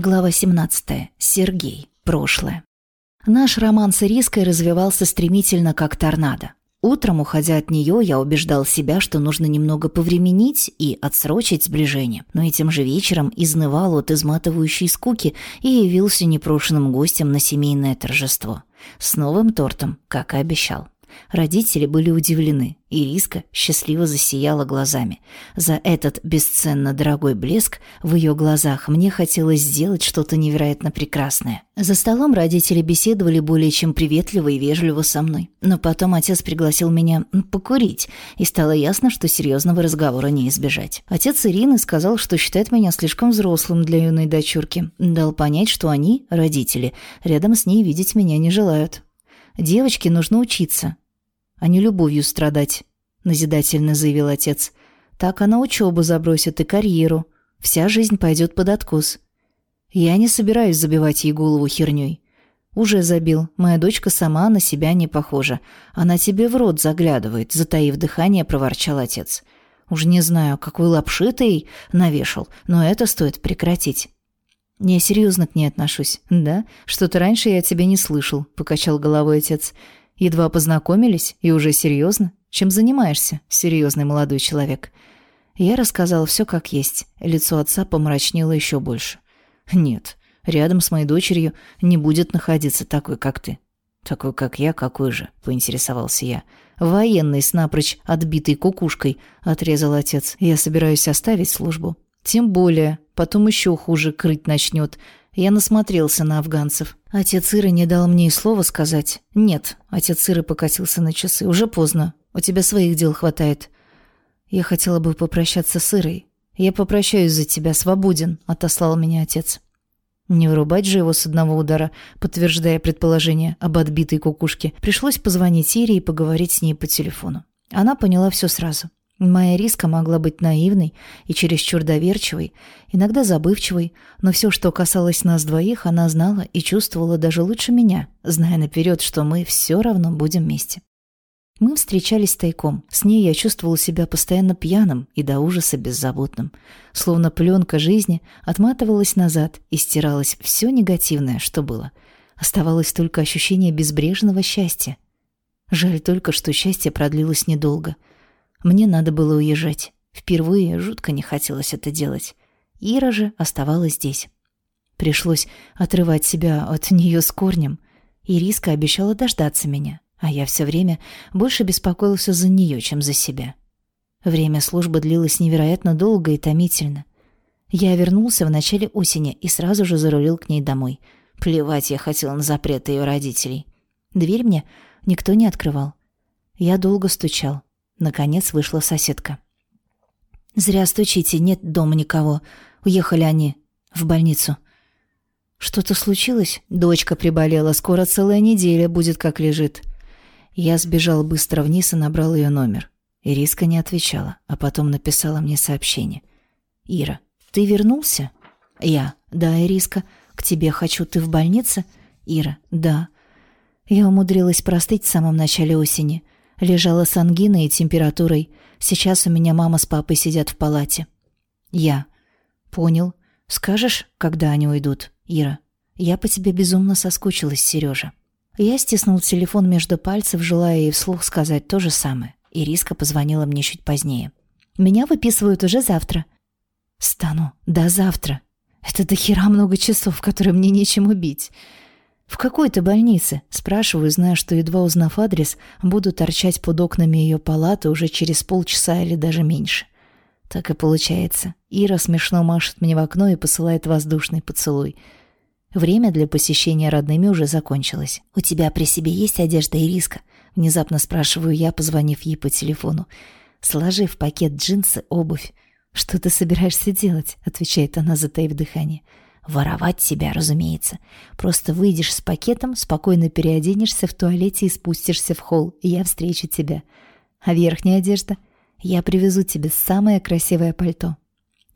Глава 17. Сергей. Прошлое. Наш роман с Ириской развивался стремительно, как торнадо. Утром, уходя от нее, я убеждал себя, что нужно немного повременить и отсрочить сближение. Но этим же вечером изнывал от изматывающей скуки и явился непрошенным гостем на семейное торжество. С новым тортом, как и обещал. Родители были удивлены. Ириска счастливо засияла глазами. За этот бесценно дорогой блеск в ее глазах мне хотелось сделать что-то невероятно прекрасное. За столом родители беседовали более чем приветливо и вежливо со мной. Но потом отец пригласил меня покурить, и стало ясно, что серьезного разговора не избежать. Отец Ирины сказал, что считает меня слишком взрослым для юной дочурки. Дал понять, что они, родители, рядом с ней видеть меня не желают. Девочке нужно учиться, а не любовью страдать», — назидательно заявил отец. «Так она учебу забросит и карьеру. Вся жизнь пойдет под откос». «Я не собираюсь забивать ей голову херней. «Уже забил. Моя дочка сама на себя не похожа. Она тебе в рот заглядывает», — затаив дыхание, проворчал отец. «Уж не знаю, какой лапши ты ей навешал, но это стоит прекратить». «Я серьезно к ней отношусь». «Да? Что-то раньше я тебя не слышал», — покачал головой отец. Едва познакомились и уже серьезно? Чем занимаешься, серьезный молодой человек? Я рассказал все как есть. Лицо отца помрачнело еще больше. Нет, рядом с моей дочерью не будет находиться такой, как ты. Такой, как я, какой же, поинтересовался я. Военный с напрочь отбитой кукушкой, отрезал отец. Я собираюсь оставить службу. Тем более, потом еще хуже крыть начнет. Я насмотрелся на афганцев. Отец Иры не дал мне и слова сказать. «Нет», — отец Иры покатился на часы. «Уже поздно. У тебя своих дел хватает». Я хотела бы попрощаться с Ирой. «Я попрощаюсь за тебя, свободен», — отослал меня отец. Не вырубать же его с одного удара, подтверждая предположение об отбитой кукушке. Пришлось позвонить Ире и поговорить с ней по телефону. Она поняла все сразу. Моя риска могла быть наивной и чересчур доверчивой, иногда забывчивой, но все, что касалось нас двоих, она знала и чувствовала даже лучше меня, зная наперед, что мы все равно будем вместе. Мы встречались тайком. С ней я чувствовал себя постоянно пьяным и до ужаса беззаботным. Словно пленка жизни отматывалась назад и стиралось все негативное, что было. Оставалось только ощущение безбрежного счастья. Жаль только, что счастье продлилось недолго — мне надо было уезжать. Впервые жутко не хотелось это делать. Ира же оставалась здесь. Пришлось отрывать себя от нее с корнем. Ириска обещала дождаться меня, а я все время больше беспокоился за нее, чем за себя. Время службы длилось невероятно долго и томительно. Я вернулся в начале осени и сразу же зарулил к ней домой. Плевать я хотел на запреты ее родителей. Дверь мне никто не открывал. Я долго стучал. Наконец вышла соседка. «Зря стучите, нет дома никого. Уехали они в больницу». «Что-то случилось?» Дочка приболела. «Скоро целая неделя будет, как лежит». Я сбежал быстро вниз и набрал ее номер. Ириска не отвечала, а потом написала мне сообщение. «Ира, ты вернулся?» «Я. Да, Ириска. К тебе хочу. Ты в больнице?» «Ира. Да». Я умудрилась простыть в самом начале осени. Лежала с ангиной и температурой. Сейчас у меня мама с папой сидят в палате. Я. Понял. Скажешь, когда они уйдут, Ира? Я по тебе безумно соскучилась, Сережа. Я стиснул телефон между пальцев, желая ей вслух сказать то же самое. Ириска позвонила мне чуть позднее. Меня выписывают уже завтра. Стану. До завтра. Это до хера много часов, которые мне нечем убить. «В какой-то больнице?» – спрашиваю, зная, что, едва узнав адрес, буду торчать под окнами ее палаты уже через полчаса или даже меньше. Так и получается. Ира смешно машет мне в окно и посылает воздушный поцелуй. Время для посещения родными уже закончилось. «У тебя при себе есть одежда и риска?» – внезапно спрашиваю я, позвонив ей по телефону. «Сложи в пакет джинсы, обувь». «Что ты собираешься делать?» – отвечает она, затаив дыхание. Воровать себя, разумеется. Просто выйдешь с пакетом, спокойно переоденешься в туалете и спустишься в холл, и я встречу тебя. А верхняя одежда? Я привезу тебе самое красивое пальто.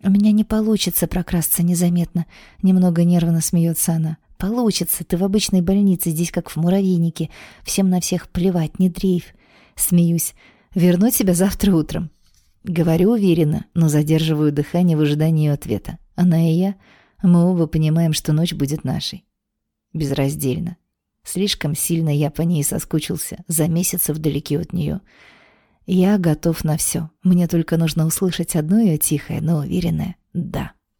У меня не получится прокрасться незаметно. Немного нервно смеется она. Получится, ты в обычной больнице, здесь как в муравейнике. Всем на всех плевать, не дрейф. Смеюсь. Верну тебя завтра утром. Говорю уверенно, но задерживаю дыхание в ожидании ответа. Она и я Мы оба понимаем, что ночь будет нашей. Безраздельно. Слишком сильно я по ней соскучился, за месяцы вдалеке от нее. Я готов на все. Мне только нужно услышать одно ее тихое, но уверенное «да».